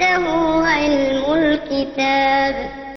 عِندَهُ عِلْمُ الْكِتَابِ.